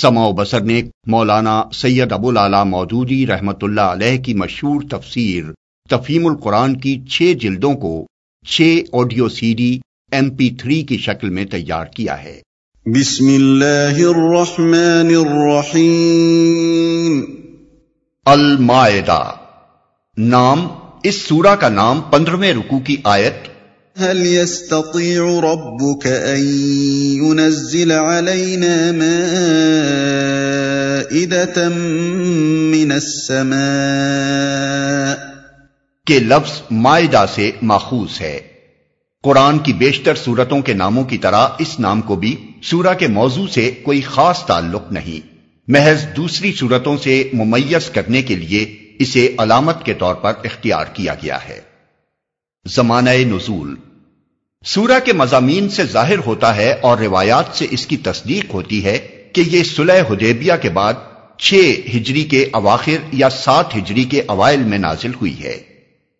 سما و بسر نے مولانا سید ابو لالا مودودی رحمت اللہ علیہ کی مشہور تفسیر تفہیم القرآن کی چھ جلدوں کو چھ audio C D M P three کی شکل میں تیار کیا ہے۔ بسم اللہ الرحمن الرحیم۔ المائدہ۔ نام اس سورہ کا نام پندرہویں رکو کی آیت هل يستطيع ربك ان ينزل علينا مائده من السماء؟ کے لفظ معدہ سے ماخوذ ہے۔ قرآن کی بیشتر صورتوں کے ناموں کی طرح اس نام کو بھی سورہ کے موضوع سے کوئی خاص تعلق نہیں۔ محض دوسری صورتوں سے ممیز کرنے کے لیے اسے علامت کے طور پر اختیار کیا گیا ہے۔ زمانہ نزول۔ سورہ کے مضامین سے ظاہر ہوتا ہے اور روایات سے اس کی تصدیق ہوتی ہے کہ یہ صلح حدیبیہ کے بعد چھ ہجری کے اواخر یا سات ہجری کے اوائل میں نازل ہوئی ہے۔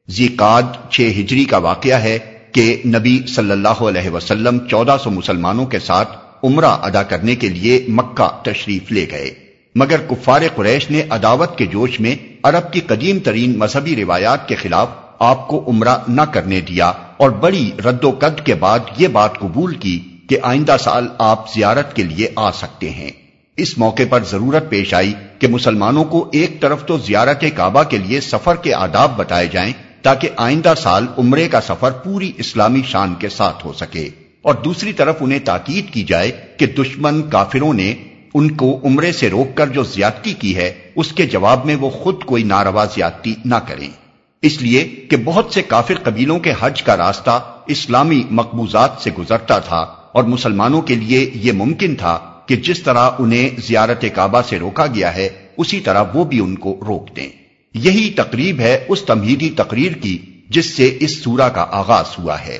زیقاد چھ ہجری کا واقعہ ہے کہ نبی صلی اللہ علیہ وسلم چودہ سو مسلمانوں کے ساتھ عمرہ ادا کرنے کے لیے مکہ تشریف لے گئے۔ مگر کفار قریش نے عداوت کے جوش میں عرب کی قدیم ترین مذہبی روایات کے خلاف آپ کو عمرہ نہ کرنے دیا اور بڑی رد و قد کے بعد یہ بات قبول کی کہ آئندہ سال آپ زیارت کے لیے آ سکتے ہیں۔ اس موقع پر ضرورت پیش آئی کہ مسلمانوں کو ایک طرف تو زیارت کعبہ کے لیے سفر کے آداب بتائے جائیں تاکہ آئندہ سال عمرے کا سفر پوری اسلامی شان کے ساتھ ہو سکے۔ اور دوسری طرف انہیں تاکید کی جائے کہ دشمن کافروں نے ان کو عمرے سے روک کر جو زیادتی کی ہے، اس کے جواب میں وہ خود کوئی ناروا زیادتی نہ کریں۔ اس لیے کہ بہت سے کافر قبیلوں کے حج کا راستہ اسلامی مقبوضات سے گزرتا تھا اور مسلمانوں کے لیے یہ ممکن تھا کہ جس طرح انہیں زیارت کعبہ سے روکا گیا ہے، اسی طرح وہ بھی ان کو روک دیں۔ یہی تقریب ہے اس تمہیدی تقریر کی جس سے اس سورہ کا آغاز ہوا ہے۔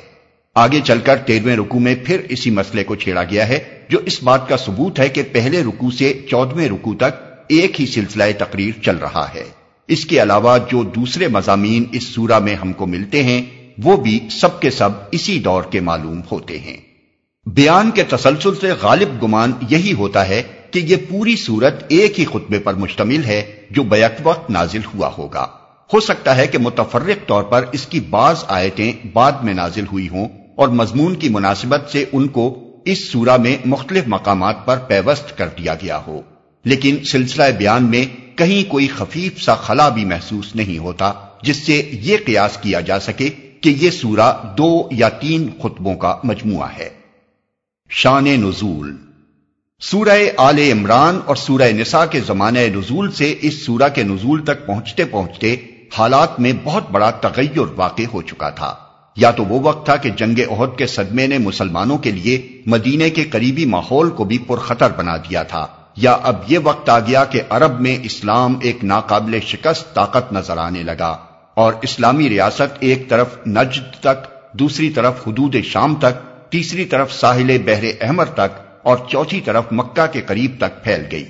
آگے چل کر تیرویں رکو میں پھر اسی مسئلے کو چھیڑا گیا ہے، جو اس بات کا ثبوت ہے کہ پہلے رکو سے چودویں رکو تک ایک ہی سلسلہ تقریر چل رہا ہے۔ اس کے علاوہ جو دوسرے مضامین اس سورہ میں ہم کو ملتے ہیں، وہ بھی سب کے سب اسی دور کے معلوم ہوتے ہیں۔ بیان کے تسلسل سے غالب گمان یہی ہوتا ہے کہ یہ پوری صورت ایک ہی خطبے پر مشتمل ہے جو بیک وقت نازل ہوا ہوگا۔ ہو سکتا ہے کہ متفرق طور پر اس کی بعض آیتیں بعد میں نازل ہوئی ہوں اور مضمون کی مناسبت سے ان کو اس سورہ میں مختلف مقامات پر پیوست کر دیا گیا ہو۔ لیکن سلسلہ بیان میں کہیں کوئی خفیف سا خلا بھی محسوس نہیں ہوتا، جس سے یہ قیاس کیا جا سکے کہ یہ سورہ دو یا تین خطبوں کا مجموعہ ہے۔ شان نزول۔ سورہ آل عمران اور سورہ نساء کے زمانہ نزول سے اس سورہ کے نزول تک پہنچتے پہنچتے حالات میں بہت بڑا تغیر واقع ہو چکا تھا۔ یا تو وہ وقت تھا کہ جنگ عہد کے صدمے نے مسلمانوں کے لیے مدینے کے قریبی ماحول کو بھی پرخطر بنا دیا تھا۔ یا اب یہ وقت آ گیا کہ عرب میں اسلام ایک ناقابل شکست طاقت نظر آنے لگا اور اسلامی ریاست ایک طرف نجد تک، دوسری طرف حدود شام تک، تیسری طرف ساحل بحر احمر تک اور چوتھی طرف مکہ کے قریب تک پھیل گئی۔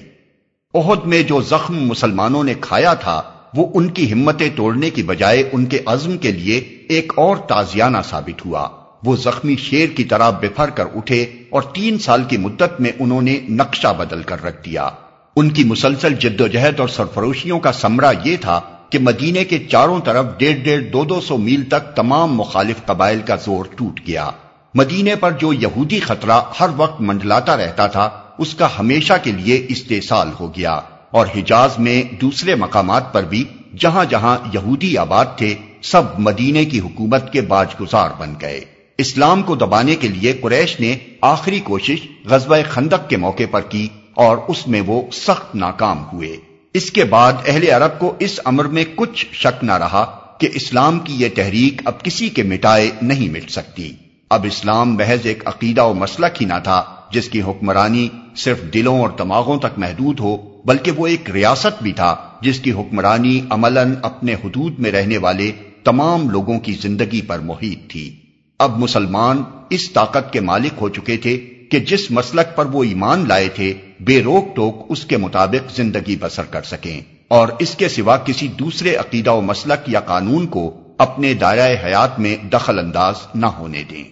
عہد میں جو زخم مسلمانوں نے کھایا تھا، وہ ان کی ہمتیں توڑنے کی بجائے ان کے عزم کے لیے ایک اور تازیانہ ثابت ہوا۔ وہ زخمی شیر کی طرح بفر کر اٹھے اور تین سال کی مدت میں انہوں نے نقشہ بدل کر رکھ دیا۔ ان کی مسلسل جد و جہد اور سرفروشیوں کا سمرہ یہ تھا کہ مدینے کے چاروں طرف ڈیڑھ ڈیڑھ دو دو سو میل تک تمام مخالف قبائل کا زور ٹوٹ گیا۔ مدینے پر جو یہودی خطرہ ہر وقت منڈلاتا رہتا تھا، اس کا ہمیشہ کے لیے استحصال ہو گیا۔ اور حجاز میں دوسرے مقامات پر بھی جہاں جہاں یہودی آباد تھے، سب مدینے کی حکومت کے باج گزار بن گئے۔ اسلام کو دبانے کے لیے قریش نے آخری کوشش غزوہ خندق کے موقع پر کی اور اس میں وہ سخت ناکام ہوئے۔ اس کے بعد اہل عرب کو اس امر میں کچھ شک نہ رہا کہ اسلام کی یہ تحریک اب کسی کے مٹائے نہیں مٹ سکتی۔ اب اسلام محض ایک عقیدہ و مسلک ہی نہ تھا جس کی حکمرانی صرف دلوں اور دماغوں تک محدود ہو، بلکہ وہ ایک ریاست بھی تھا جس کی حکمرانی عملاً اپنے حدود میں رہنے والے تمام لوگوں کی زندگی پر محیط تھی۔ اب مسلمان اس طاقت کے مالک ہو چکے تھے کہ جس مسلک پر وہ ایمان لائے تھے، بے روک ٹوک اس کے مطابق زندگی بسر کر سکیں۔ اور اس کے سوا کسی دوسرے عقیدہ و مسلک یا قانون کو اپنے دائرۂ حیات میں دخل انداز نہ ہونے دیں۔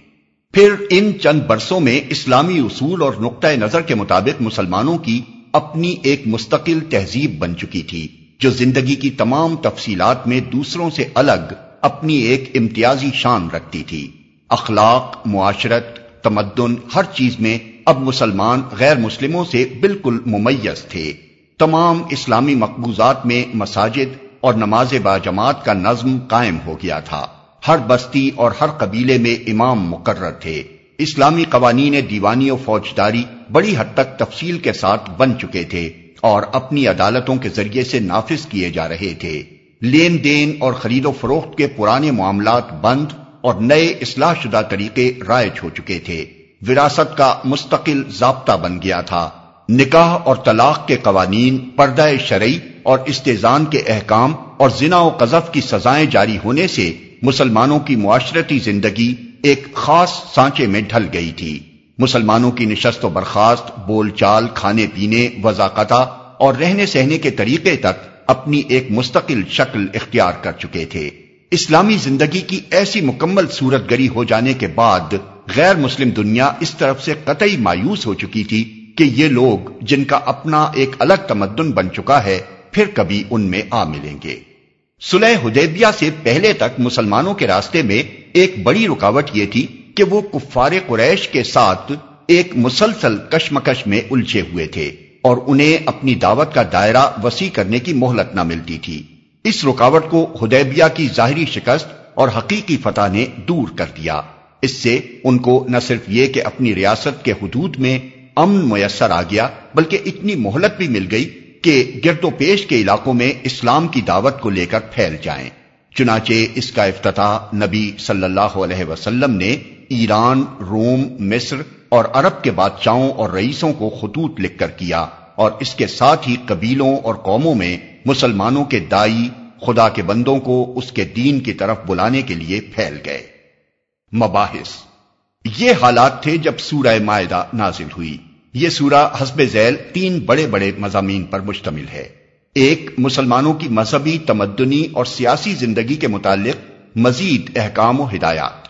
پھر ان چند برسوں میں اسلامی اصول اور نقطۂ نظر کے مطابق مسلمانوں کی اپنی ایک مستقل تہذیب بن چکی تھی، جو زندگی کی تمام تفصیلات میں دوسروں سے الگ اپنی ایک امتیازی شان رکھتی تھی۔ اخلاق، معاشرت، تمدن، ہر چیز میں اب مسلمان غیر مسلموں سے بالکل ممیز تھے۔ تمام اسلامی مقبوضات میں مساجد اور نماز با جماعت کا نظم قائم ہو گیا تھا۔ ہر بستی اور ہر قبیلے میں امام مقرر تھے۔ اسلامی قوانین دیوانی و فوجداری بڑی حد تک تفصیل کے ساتھ بن چکے تھے اور اپنی عدالتوں کے ذریعے سے نافذ کیے جا رہے تھے۔ لین دین اور خرید و فروخت کے پرانے معاملات بند اور نئے اصلاح شدہ طریقے رائج ہو چکے تھے۔ وراثت کا مستقل ضابطہ بن گیا تھا۔ نکاح اور طلاق کے قوانین، پردہ شرعی اور استیزان کے احکام اور زنا و قذف کی سزائیں جاری ہونے سے مسلمانوں کی معاشرتی زندگی ایک خاص سانچے میں ڈھل گئی تھی۔ مسلمانوں کی نشست و برخاست، بول چال، کھانے پینے، وضاقتہ اور رہنے سہنے کے طریقے تک اپنی ایک مستقل شکل اختیار کر چکے تھے۔ اسلامی زندگی کی ایسی مکمل صورت گری ہو جانے کے بعد غیر مسلم دنیا اس طرف سے قطعی مایوس ہو چکی تھی کہ یہ لوگ جن کا اپنا ایک الگ تمدن بن چکا ہے، پھر کبھی ان میں آ ملیں گے۔ سلح حدیبیہ سے پہلے تک مسلمانوں کے راستے میں ایک بڑی رکاوٹ یہ تھی کہ وہ کفار قریش کے ساتھ ایک مسلسل کشمکش میں الجھے ہوئے تھے اور انہیں اپنی دعوت کا دائرہ وسیع کرنے کی مہلت نہ ملتی تھی۔ اس رکاوٹ کو حدیبیہ کی ظاہری شکست اور حقیقی فتح نے دور کر دیا۔ اس سے ان کو نہ صرف یہ کہ اپنی ریاست کے حدود میں امن میسر آ گیا، بلکہ اتنی مہلت بھی مل گئی کہ گرد و پیش کے علاقوں میں اسلام کی دعوت کو لے کر پھیل جائیں۔ چنانچہ اس کا افتتاح نبی صلی اللہ علیہ وسلم نے ایران، روم، مصر اور عرب کے بادشاہوں اور رئیسوں کو خطوط لکھ کر کیا۔ اور اس کے ساتھ ہی قبیلوں اور قوموں میں مسلمانوں کے دائی، خدا کے بندوں کو اس کے دین کی طرف بلانے کے لیے پھیل گئے۔ مباحث۔ یہ حالات تھے جب سورہ معدہ نازل ہوئی۔ یہ سورہ حسب ذیل تین بڑے بڑے مضامین پر مشتمل ہے۔ ایک، مسلمانوں کی مذہبی تمدنی اور سیاسی زندگی کے متعلق مزید احکام و ہدایات۔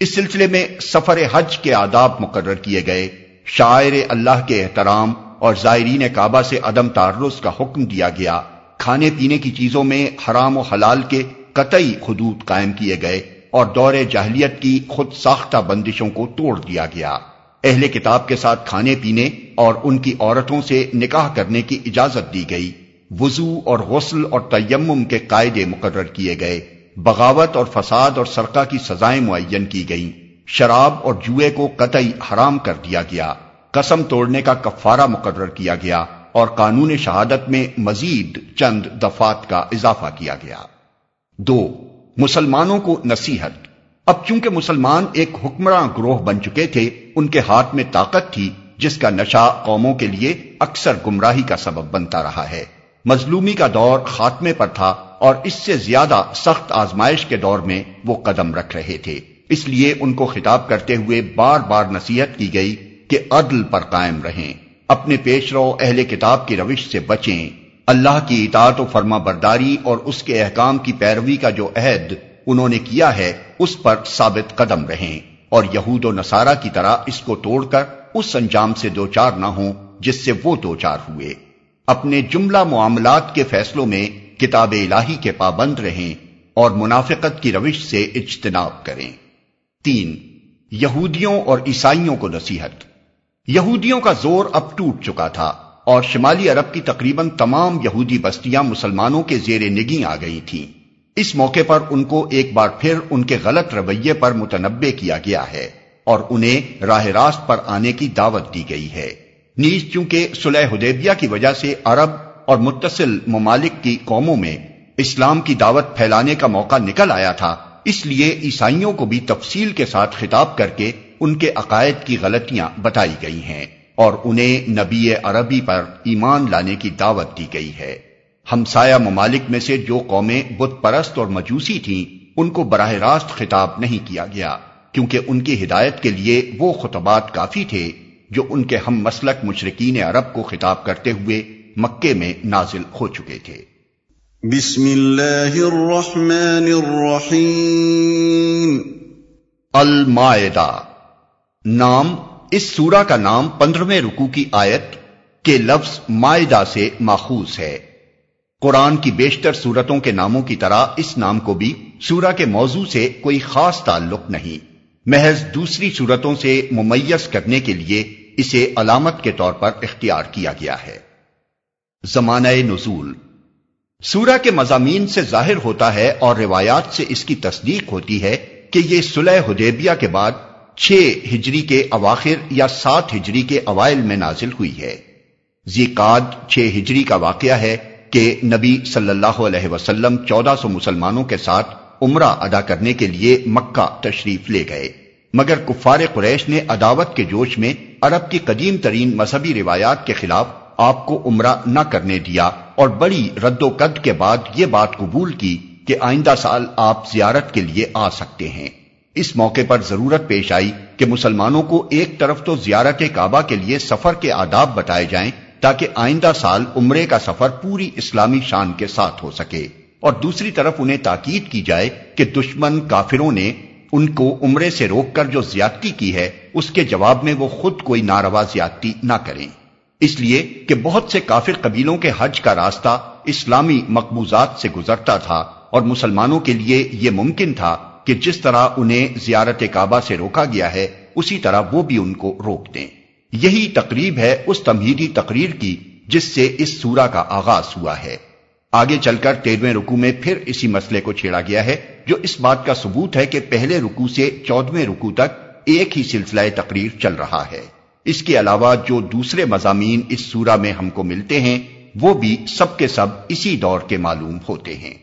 اس سلسلے میں سفر حج کے آداب مقرر کیے گئے۔ شاعر اللہ کے احترام اور زائرین کعبہ سے عدم تعرض کا حکم دیا گیا۔ کھانے پینے کی چیزوں میں حرام و حلال کے قطعی حدود قائم کیے گئے اور دور جاہلیت کی خود ساختہ بندشوں کو توڑ دیا گیا۔ اہل کتاب کے ساتھ کھانے پینے اور ان کی عورتوں سے نکاح کرنے کی اجازت دی گئی۔ وضو اور غسل اور تیمم کے قاعدے مقرر کیے گئے۔ بغاوت اور فساد اور سرقہ کی سزائیں معین کی گئیں۔ شراب اور جوئے کو قطعی حرام کر دیا گیا۔ قسم توڑنے کا کفارہ مقرر کیا گیا اور قانون شہادت میں مزید چند دفات کا اضافہ کیا گیا۔ دو، مسلمانوں کو نصیحت۔ اب چونکہ مسلمان ایک حکمراں گروہ بن چکے تھے، ان کے ہاتھ میں طاقت تھی، جس کا نشہ قوموں کے لیے اکثر گمراہی کا سبب بنتا رہا ہے۔ مظلومی کا دور خاتمے پر تھا اور اس سے زیادہ سخت آزمائش کے دور میں وہ قدم رکھ رہے تھے۔ اس لیے ان کو خطاب کرتے ہوئے بار بار نصیحت کی گئی کہ عدل پر قائم رہیں۔ اپنے پیش رو اہل کتاب کی روش سے بچیں۔ اللہ کی اطاعت و فرما برداری اور اس کے احکام کی پیروی کا جو عہد انہوں نے کیا ہے، اس پر ثابت قدم رہیں۔ اور یہود و نصارہ کی طرح اس کو توڑ کر اس انجام سے دو چار نہ ہوں، جس سے وہ دو چار ہوئے۔ اپنے جملہ معاملات کے فیصلوں میں کتاب الہی کے پابند رہیں اور منافقت کی روش سے اجتناب کریں۔ تین، یہودیوں اور عیسائیوں کو نصیحت۔ یہودیوں کا زور اب ٹوٹ چکا تھا اور شمالی عرب کی تقریباً تمام یہودی بستیاں مسلمانوں کے زیر نگی آ گئی تھیں۔ اس موقع پر ان کو ایک بار پھر ان کے غلط رویے پر متنبع کیا گیا ہے اور انہیں راہ راست پر آنے کی دعوت دی گئی ہے۔ نیز چونکہ سلح حدیبیہ کی وجہ سے عرب اور متصل ممالک کی قوموں میں اسلام کی دعوت پھیلانے کا موقع نکل آیا تھا، اس لیے عیسائیوں کو بھی تفصیل کے ساتھ خطاب کر کے ان کے عقائد کی غلطیاں بتائی گئی ہیں اور انہیں نبی عربی پر ایمان لانے کی دعوت دی گئی ہے۔ ہمسایہ ممالک میں سے جو قومیں بت پرست اور مجوسی تھیں ان کو براہ راست خطاب نہیں کیا گیا کیونکہ ان کی ہدایت کے لیے وہ خطبات کافی تھے جو ان کے ہم مسلک مشرقین عرب کو خطاب کرتے ہوئے مکے میں نازل ہو چکے تھے۔ بسم اللہ الرحمن الرحیم۔ المائدہ۔ نام، اس سورہ کا نام پندرہویں رکو کی آیت کہ لفظ معدہ سے ماخوذ ہے۔ قرآن کی بیشتر صورتوں کے ناموں کی طرح اس نام کو بھی سورہ کے موضوع سے کوئی خاص تعلق نہیں۔ محض دوسری صورتوں سے ممیز کرنے کے لیے اسے علامت کے طور پر اختیار کیا گیا ہے۔ زمانہ نزول۔ سورہ کے مضامین سے ظاہر ہوتا ہے اور روایات سے اس کی تصدیق ہوتی ہے کہ یہ سلح حدیبیہ کے بعد چھ ہجری کے اواخر یا سات ہجری کے اوائل میں نازل ہوئی ہے۔ زیقاد چھ ہجری کا واقعہ ہے کہ نبی صلی اللہ علیہ وسلم چودہ سو مسلمانوں کے ساتھ عمرہ ادا کرنے کے لیے مکہ تشریف لے گئے۔ مگر کفار قریش نے عداوت کے جوش میں عرب کی قدیم ترین مذہبی روایات کے خلاف آپ کو عمرہ نہ کرنے دیا اور بڑی رد و قد کے بعد یہ بات قبول کی کہ آئندہ سال آپ زیارت کے لیے آ سکتے ہیں۔ اس موقع پر ضرورت پیش آئی کہ مسلمانوں کو ایک طرف تو زیارت کعبہ کے لیے سفر کے آداب بتائے جائیں تاکہ آئندہ سال عمرے کا سفر پوری اسلامی شان کے ساتھ ہو سکے اور دوسری طرف انہیں تاکید کی جائے کہ دشمن کافروں نے ان کو عمرے سے روک کر جو زیادتی کی ہے، اس کے جواب میں وہ خود کوئی ناروا زیادتی نہ کریں۔ اس لیے کہ بہت سے کافر قبیلوں کے حج کا راستہ اسلامی مقبوضات سے گزرتا تھا اور مسلمانوں کے لیے یہ ممکن تھا کہ جس طرح انہیں زیارت کعبہ سے روکا گیا ہے، اسی طرح وہ بھی ان کو روک دیں۔ یہی تقریب ہے اس تمہیدی تقریر کی، جس سے اس سورہ کا آغاز ہوا ہے۔ آگے چل کر تیرویں رکو میں پھر اسی مسئلے کو چھیڑا گیا ہے، جو اس بات کا ثبوت ہے کہ پہلے رکو سے چودویں رکو تک ایک ہی سلسلہ تقریر چل رہا ہے۔ اس کے علاوہ جو دوسرے مضامین اس سورہ میں ہم کو ملتے ہیں، وہ بھی سب کے سب اسی دور کے معلوم ہوتے ہیں۔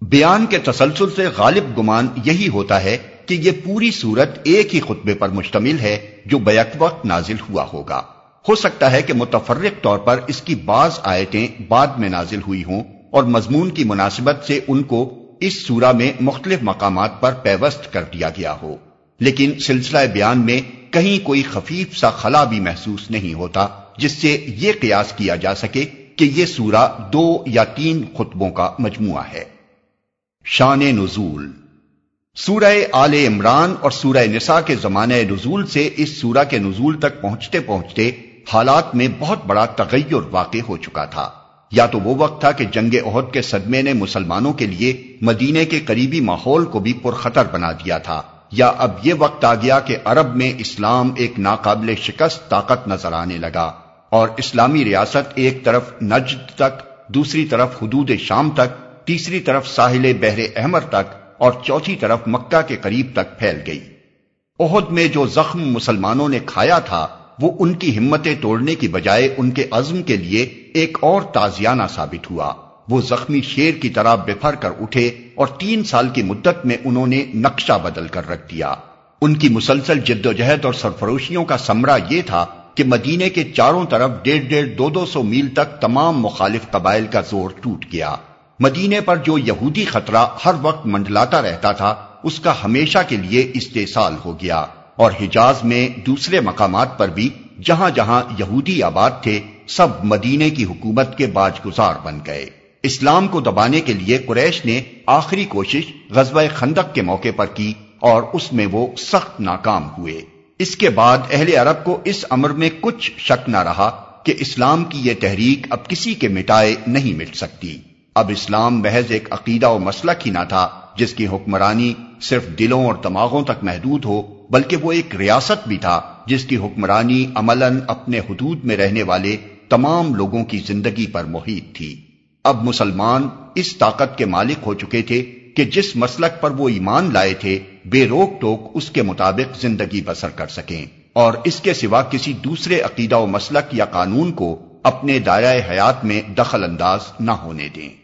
بیان کے تسلسل سے غالب گمان یہی ہوتا ہے کہ یہ پوری صورت ایک ہی خطبے پر مشتمل ہے جو بیک وقت نازل ہوا ہوگا۔ ہو سکتا ہے کہ متفرق طور پر اس کی بعض آیتیں بعد میں نازل ہوئی ہوں اور مضمون کی مناسبت سے ان کو اس سورہ میں مختلف مقامات پر پیوست کر دیا گیا ہو۔ لیکن سلسلہ بیان میں کہیں کوئی خفیف سا خلا بھی محسوس نہیں ہوتا، جس سے یہ قیاس کیا جا سکے کہ یہ سورہ دو یا تین خطبوں کا مجموعہ ہے۔ شان نزول۔ سورہ آل عمران اور سورہ نساء کے زمانہ نزول سے اس سورہ کے نزول تک پہنچتے پہنچتے حالات میں بہت بڑا تغیر واقع ہو چکا تھا۔ یا تو وہ وقت تھا کہ جنگ عہد کے صدمے نے مسلمانوں کے لیے مدینے کے قریبی ماحول کو بھی پرخطر بنا دیا تھا۔ یا اب یہ وقت آ گیا کہ عرب میں اسلام ایک ناقابل شکست طاقت نظر آنے لگا اور اسلامی ریاست ایک طرف نجد تک، دوسری طرف حدود شام تک تیسری طرف ساحل بحر احمر تک اور چوتھی طرف مکہ کے قریب تک پھیل گئی۔ عہد میں جو زخم مسلمانوں نے کھایا تھا، وہ ان کی ہمتیں توڑنے کی بجائے ان کے عزم کے لیے ایک اور تازیانہ ثابت ہوا۔ وہ زخمی شیر کی طرح بفر کر اٹھے اور تین سال کی مدت میں انہوں نے نقشہ بدل کر رکھ دیا۔ ان کی مسلسل جد و جہد اور سرفروشیوں کا سمرہ یہ تھا کہ مدینے کے چاروں طرف ڈیڑھ ڈیڑھ دو دو سو میل تک تمام مخالف قبائل کا زور ٹوٹ گیا۔ مدینے پر جو یہودی خطرہ ہر وقت منڈلاتا رہتا تھا، اس کا ہمیشہ کے لیے استحصال ہو گیا۔ اور حجاز میں دوسرے مقامات پر بھی جہاں جہاں یہودی آباد تھے، سب مدینے کی حکومت کے باج گزار بن گئے۔ اسلام کو دبانے کے لیے قریش نے آخری کوشش غزوہ خندق کے موقع پر کی اور اس میں وہ سخت ناکام ہوئے۔ اس کے بعد اہل عرب کو اس امر میں کچھ شک نہ رہا کہ اسلام کی یہ تحریک اب کسی کے مٹائے نہیں مٹ سکتی۔ اب اسلام محض ایک عقیدہ و مسلک ہی نہ تھا، جس کی حکمرانی صرف دلوں اور دماغوں تک محدود ہو، بلکہ وہ ایک ریاست بھی تھا، جس کی حکمرانی عملاً اپنے حدود میں رہنے والے تمام لوگوں کی زندگی پر محیط تھی۔ اب مسلمان اس طاقت کے مالک ہو چکے تھے کہ جس مسلک پر وہ ایمان لائے تھے، بے روک ٹوک اس کے مطابق زندگی بسر کر سکیں۔ اور اس کے سوا کسی دوسرے عقیدہ و مسلک یا قانون کو اپنے دائرۂ حیات میں دخل انداز نہ ہونے دیں۔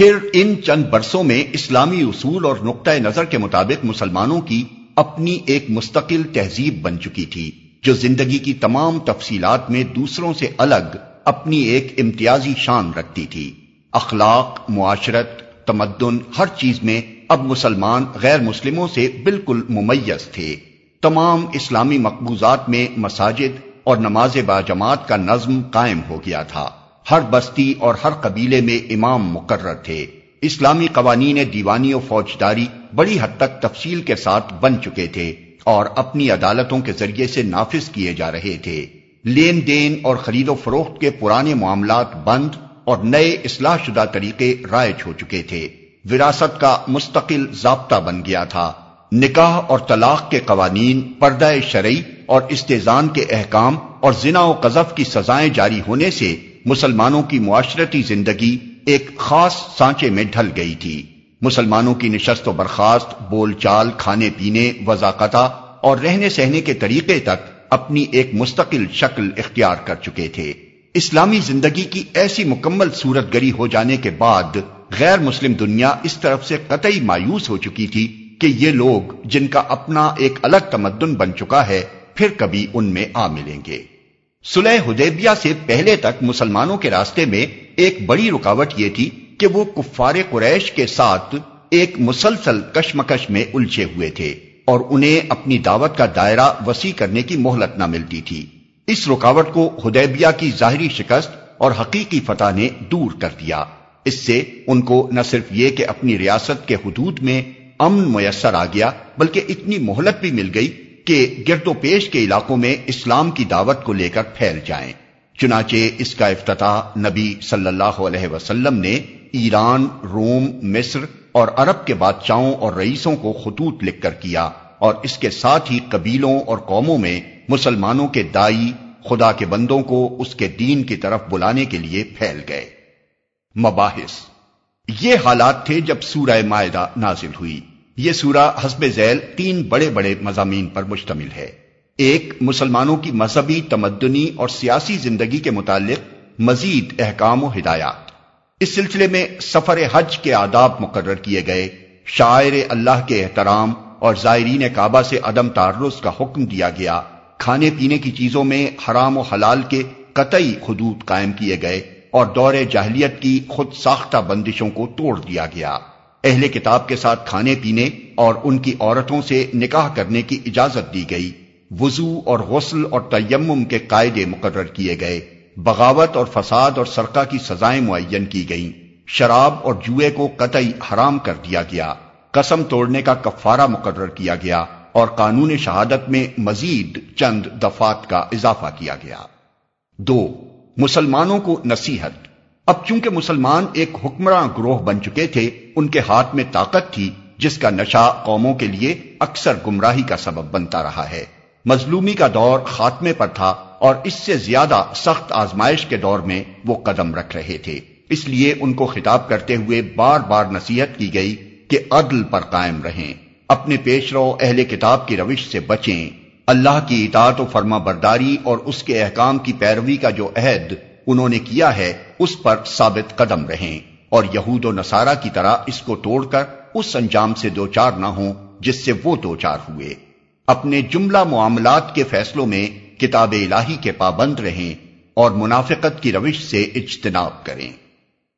پھر ان چند برسوں میں اسلامی اصول اور نقطۂ نظر کے مطابق مسلمانوں کی اپنی ایک مستقل تہذیب بن چکی تھی، جو زندگی کی تمام تفصیلات میں دوسروں سے الگ اپنی ایک امتیازی شان رکھتی تھی۔ اخلاق، معاشرت، تمدن، ہر چیز میں اب مسلمان غیر مسلموں سے بالکل ممیز تھے۔ تمام اسلامی مقبوضات میں مساجد اور نماز با جماعت کا نظم قائم ہو گیا تھا۔ ہر بستی اور ہر قبیلے میں امام مقرر تھے۔ اسلامی قوانین دیوانی و فوجداری بڑی حد تک تفصیل کے ساتھ بن چکے تھے اور اپنی عدالتوں کے ذریعے سے نافذ کیے جا رہے تھے۔ لین دین اور خرید و فروخت کے پرانے معاملات بند اور نئے اصلاح شدہ طریقے رائج ہو چکے تھے۔ وراثت کا مستقل ضابطہ بن گیا تھا۔ نکاح اور طلاق کے قوانین، پردہ شرعی اور استیزان کے احکام اور زنا و قذف کی سزائیں جاری ہونے سے مسلمانوں کی معاشرتی زندگی ایک خاص سانچے میں ڈھل گئی تھی۔ مسلمانوں کی نشست و برخاست، بول چال، کھانے پینے، وضاقتہ اور رہنے سہنے کے طریقے تک اپنی ایک مستقل شکل اختیار کر چکے تھے۔ اسلامی زندگی کی ایسی مکمل صورت گری ہو جانے کے بعد غیر مسلم دنیا اس طرف سے قطعی مایوس ہو چکی تھی کہ یہ لوگ جن کا اپنا ایک الگ تمدن بن چکا ہے، پھر کبھی ان میں آ ملیں گے۔ سلح حدیبیہ سے پہلے تک مسلمانوں کے راستے میں ایک بڑی رکاوٹ یہ تھی کہ وہ کفار قریش کے ساتھ ایک مسلسل کشمکش میں الجھے ہوئے تھے اور انہیں اپنی دعوت کا دائرہ وسیع کرنے کی مہلت نہ ملتی تھی۔ اس رکاوٹ کو حدیبیہ کی ظاہری شکست اور حقیقی فتح نے دور کر دیا۔ اس سے ان کو نہ صرف یہ کہ اپنی ریاست کے حدود میں امن میسر آ گیا، بلکہ اتنی مہلت بھی مل گئی کہ گرد و پیش کے علاقوں میں اسلام کی دعوت کو لے کر پھیل جائیں۔ چنانچہ اس کا افتتاح نبی صلی اللہ علیہ وسلم نے ایران، روم، مصر اور عرب کے بادشاہوں اور رئیسوں کو خطوط لکھ کر کیا اور اس کے ساتھ ہی قبیلوں اور قوموں میں مسلمانوں کے دائی، خدا کے بندوں کو اس کے دین کی طرف بلانے کے لیے پھیل گئے۔ مباحث۔ یہ حالات تھے جب سورہ معدہ نازل ہوئی۔ یہ سورہ حسب ذیل تین بڑے بڑے مضامین پر مشتمل ہے۔ ایک، مسلمانوں کی مذہبی تمدنی اور سیاسی زندگی کے متعلق مزید احکام و ہدایات۔ اس سلسلے میں سفر حج کے آداب مقرر کیے گئے۔ شاعر اللہ کے احترام اور زائرین کعبہ سے عدم تعرض کا حکم دیا گیا۔ کھانے پینے کی چیزوں میں حرام و حلال کے قطعی حدود قائم کیے گئے اور دور جاہلیت کی خود ساختہ بندشوں کو توڑ دیا گیا۔ اہل کتاب کے ساتھ کھانے پینے اور ان کی عورتوں سے نکاح کرنے کی اجازت دی گئی۔ وضو اور غسل اور تیمم کے قاعدے مقرر کیے گئے۔ بغاوت اور فساد اور سرقہ کی سزائیں معین کی گئیں۔ شراب اور جوئے کو قطعی حرام کر دیا گیا۔ قسم توڑنے کا کفارہ مقرر کیا گیا اور قانون شہادت میں مزید چند دفات کا اضافہ کیا گیا۔ دو، مسلمانوں کو نصیحت۔ اب چونکہ مسلمان ایک حکمراں گروہ بن چکے تھے، ان کے ہاتھ میں طاقت تھی، جس کا نشہ قوموں کے لیے اکثر گمراہی کا سبب بنتا رہا ہے۔ مظلومی کا دور خاتمے پر تھا اور اس سے زیادہ سخت آزمائش کے دور میں وہ قدم رکھ رہے تھے۔ اس لیے ان کو خطاب کرتے ہوئے بار بار نصیحت کی گئی کہ عدل پر قائم رہیں۔ اپنے پیش رو اہل کتاب کی روش سے بچیں۔ اللہ کی اطاعت و فرما برداری اور اس کے احکام کی پیروی کا جو عہد انہوں نے کیا ہے، اس پر ثابت قدم رہیں۔ اور یہود و نصارہ کی طرح اس کو توڑ کر اس انجام سے دو چار نہ ہوں، جس سے وہ دو چار ہوئے۔ اپنے جملہ معاملات کے فیصلوں میں کتاب الہی کے پابند رہیں اور منافقت کی روش سے اجتناب کریں۔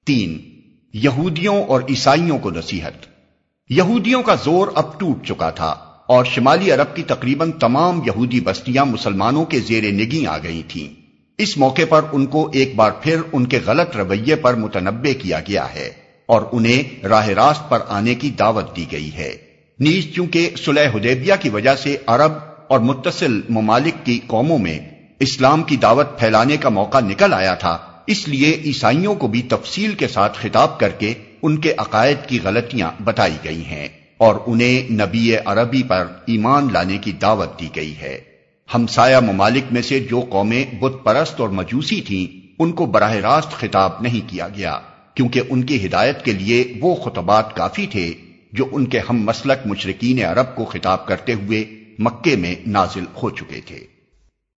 تین، یہودیوں اور عیسائیوں کو نصیحت۔ یہودیوں کا زور اب ٹوٹ چکا تھا اور شمالی عرب کی تقریباً تمام یہودی بستیاں مسلمانوں کے زیر نگی آ گئی تھیں۔ اس موقع پر ان کو ایک بار پھر ان کے غلط رویے پر متنبع کیا گیا ہے اور انہیں راہ راست پر آنے کی دعوت دی گئی ہے۔ نیز چونکہ سلح حدیبیہ کی وجہ سے عرب اور متصل ممالک کی قوموں میں اسلام کی دعوت پھیلانے کا موقع نکل آیا تھا، اس لیے عیسائیوں کو بھی تفصیل کے ساتھ خطاب کر کے ان کے عقائد کی غلطیاں بتائی گئی ہیں اور انہیں نبی عربی پر ایمان لانے کی دعوت دی گئی ہے۔ ہمسایہ ممالک میں سے جو قومیں بت پرست اور مجوسی تھیں، ان کو براہ راست خطاب نہیں کیا گیا، کیونکہ ان کی ہدایت کے لیے وہ خطبات کافی تھے جو ان کے ہم مسلک مشرقین عرب کو خطاب کرتے ہوئے مکے میں نازل ہو چکے تھے۔